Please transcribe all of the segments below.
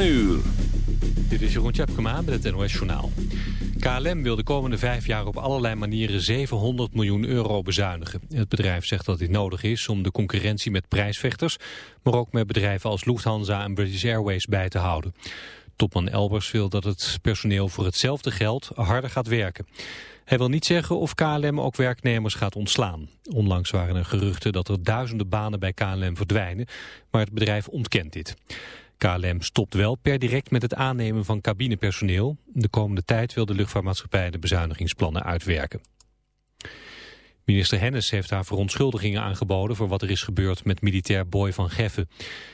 9 uur. Dit is Jeroen Tjepkema met het NOS Journaal. KLM wil de komende vijf jaar op allerlei manieren 700 miljoen euro bezuinigen. Het bedrijf zegt dat dit nodig is om de concurrentie met prijsvechters... maar ook met bedrijven als Lufthansa en British Airways bij te houden. Topman Elbers wil dat het personeel voor hetzelfde geld harder gaat werken. Hij wil niet zeggen of KLM ook werknemers gaat ontslaan. Onlangs waren er geruchten dat er duizenden banen bij KLM verdwijnen, maar het bedrijf ontkent dit. KLM stopt wel per direct met het aannemen van cabinepersoneel. De komende tijd wil de luchtvaartmaatschappij de bezuinigingsplannen uitwerken. Minister Hennis heeft haar verontschuldigingen aangeboden voor wat er is gebeurd met militair Boy van Geffen.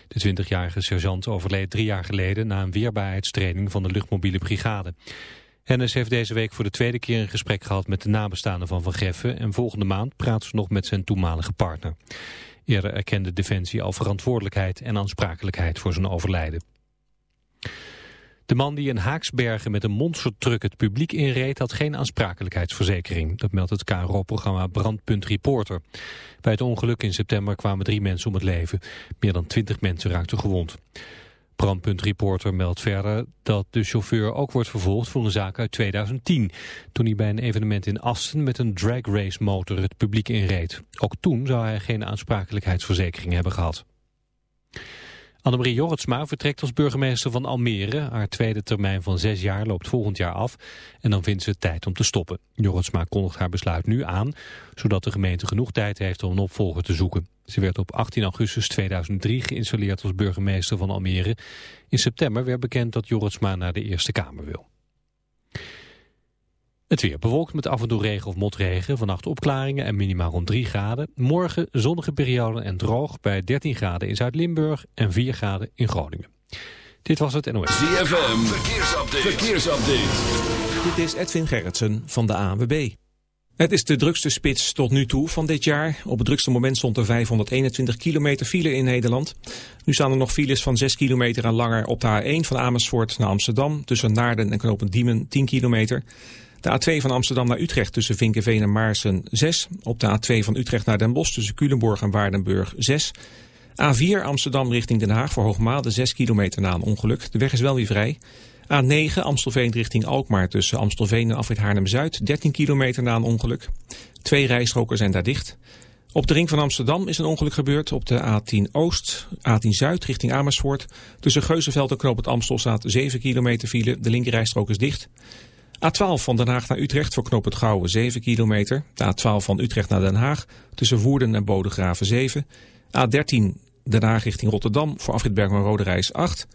De 20-jarige sergeant overleed drie jaar geleden na een weerbaarheidstraining van de luchtmobiele brigade. Hennis heeft deze week voor de tweede keer een gesprek gehad met de nabestaanden van Van Geffen en volgende maand praat ze nog met zijn toenmalige partner. Eerder erkende Defensie al verantwoordelijkheid en aansprakelijkheid voor zijn overlijden. De man die in Haaksbergen met een monstertruck het publiek inreed had geen aansprakelijkheidsverzekering. Dat meldt het KRO-programma Brandpunt Reporter. Bij het ongeluk in september kwamen drie mensen om het leven. Meer dan twintig mensen raakten gewond. Brandpunt Reporter meldt verder dat de chauffeur ook wordt vervolgd voor een zaak uit 2010. Toen hij bij een evenement in Asten met een drag race motor het publiek inreed. Ook toen zou hij geen aansprakelijkheidsverzekering hebben gehad. Annemarie Jorritsma vertrekt als burgemeester van Almere. Haar tweede termijn van zes jaar loopt volgend jaar af. En dan vindt ze het tijd om te stoppen. Jorritsma kondigt haar besluit nu aan, zodat de gemeente genoeg tijd heeft om een opvolger te zoeken. Ze werd op 18 augustus 2003 geïnstalleerd als burgemeester van Almere. In september werd bekend dat Jorritsma naar de Eerste Kamer wil. Het weer bewolkt met af en toe regen of motregen. Vannacht opklaringen en minimaal rond 3 graden. Morgen zonnige periode en droog bij 13 graden in Zuid-Limburg en 4 graden in Groningen. Dit was het NOS. ZFM, verkeersupdate. verkeersupdate. Dit is Edwin Gerritsen van de ANWB. Het is de drukste spits tot nu toe van dit jaar. Op het drukste moment stond er 521 kilometer file in Nederland. Nu staan er nog files van 6 kilometer en langer op de A1 van Amersfoort naar Amsterdam... tussen Naarden en Knopend Diemen 10 kilometer... De A2 van Amsterdam naar Utrecht tussen Vinkenveen en Maarsen 6. Op de A2 van Utrecht naar Den Bosch tussen Culemborg en Waardenburg 6. A4 Amsterdam richting Den Haag voor Hoogmade 6 kilometer na een ongeluk. De weg is wel weer vrij. A9 Amstelveen richting Alkmaar tussen Amstelveen en Afrit Haarlem-Zuid 13 kilometer na een ongeluk. Twee rijstroken zijn daar dicht. Op de ring van Amsterdam is een ongeluk gebeurd op de A10 Oost, A10 Zuid richting Amersfoort. Tussen Geuzenveld en Knoop het Amstel staat 7 kilometer file. De linkerrijstrook is dicht. A12 van Den Haag naar Utrecht voor knoop het Gouwen 7 kilometer. De A12 van Utrecht naar Den Haag tussen Woerden en Bodegraven 7. A13 Den Haag richting Rotterdam voor afrit Bergman-Rode Reis 8.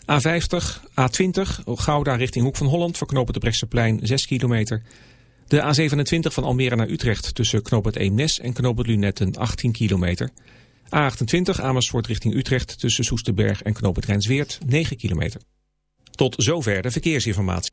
A50, A20 Gouda richting Hoek van Holland voor knoop het de Brechtseplein 6 kilometer. De A27 van Almere naar Utrecht tussen knoop het Eemnes en knoop het Lunetten 18 kilometer. A28 Amersfoort richting Utrecht tussen Soesterberg en knoop het Rijnsweert 9 kilometer. Tot zover de verkeersinformatie.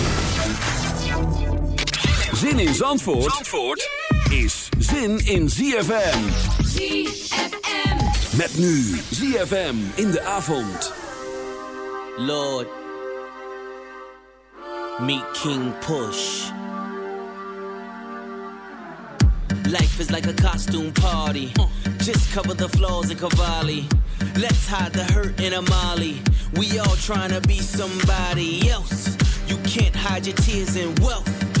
Zin in Zandvoort, Zandvoort is zin in ZFM. ZFM. Met nu ZFM in de avond. Lord, meet King Push. Life is like a costume party. Just cover the flaws in Cavalli. Let's hide the hurt in Amali. We all trying to be somebody else. You can't hide your tears in wealth.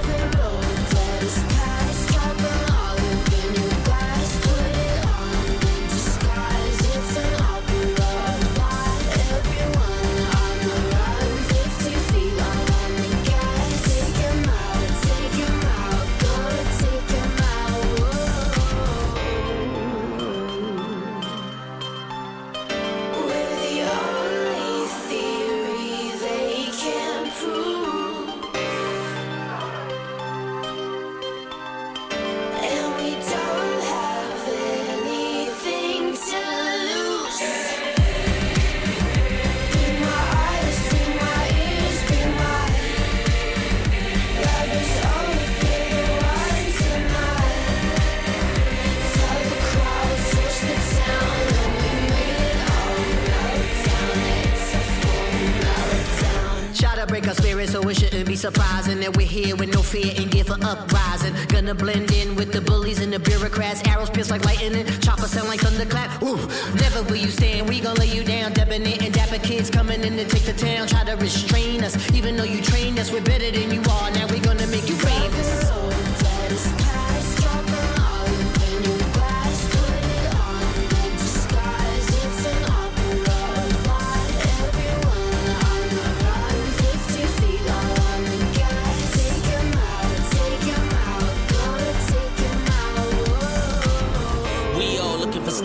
the blend.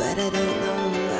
But I don't know. who I'll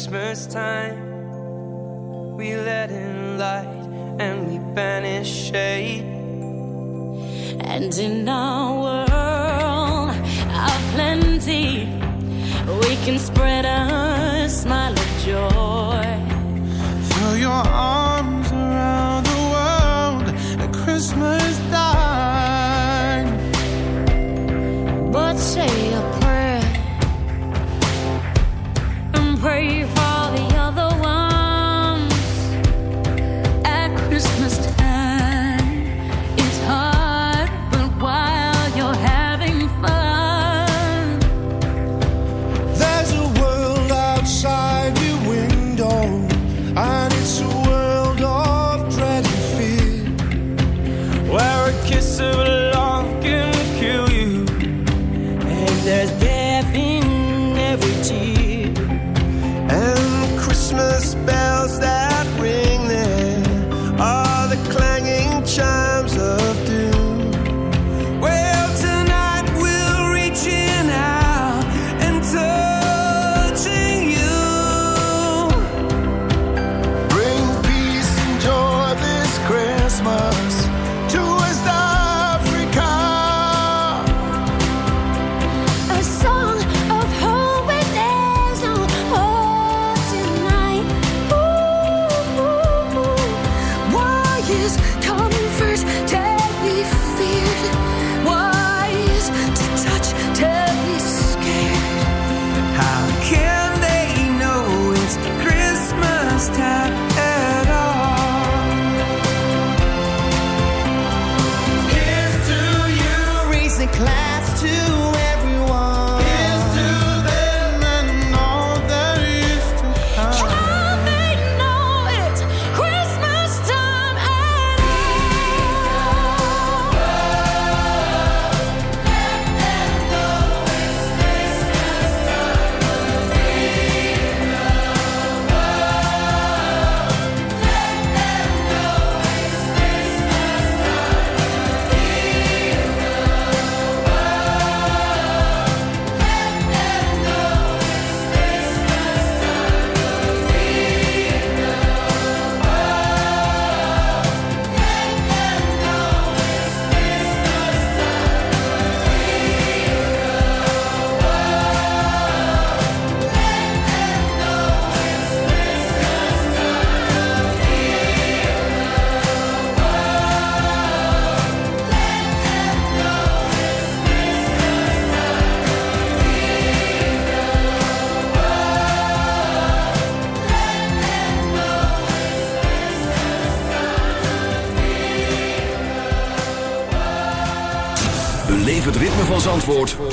Christmas time. We let in light and we banish shade. And in our world of plenty, we can spread a smile of joy. Throw your arms around the world at Christmas time. class to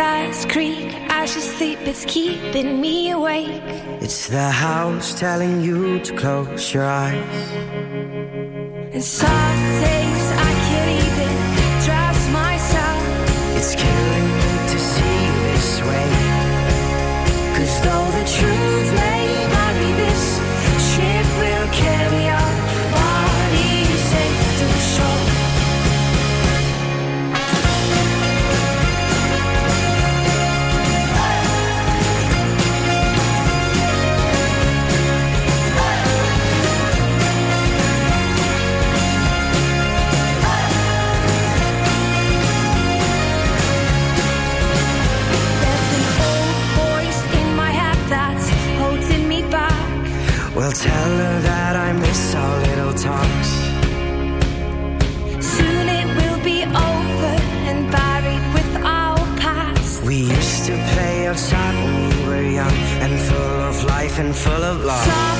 stars creak as you sleep, it's keeping me awake. It's the house telling you to close your eyes. And some days full of love.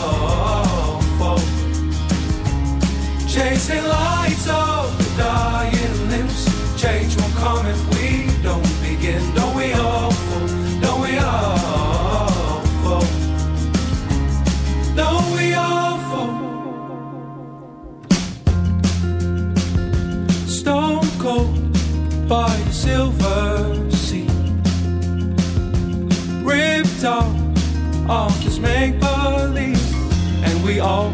Chasing lights of the dying limbs. Change won't come if we don't begin. Don't we all fall? Don't we all fall? Don't we all fall? Stone cold by the silver sea. Ripped off off this make believe. And we all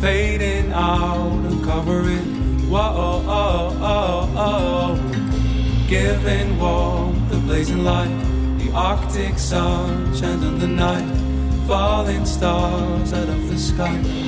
fading out and covering. Whoa, oh, oh, oh. Giving warmth, the blazing light, the Arctic sun shining the night, falling stars out of the sky.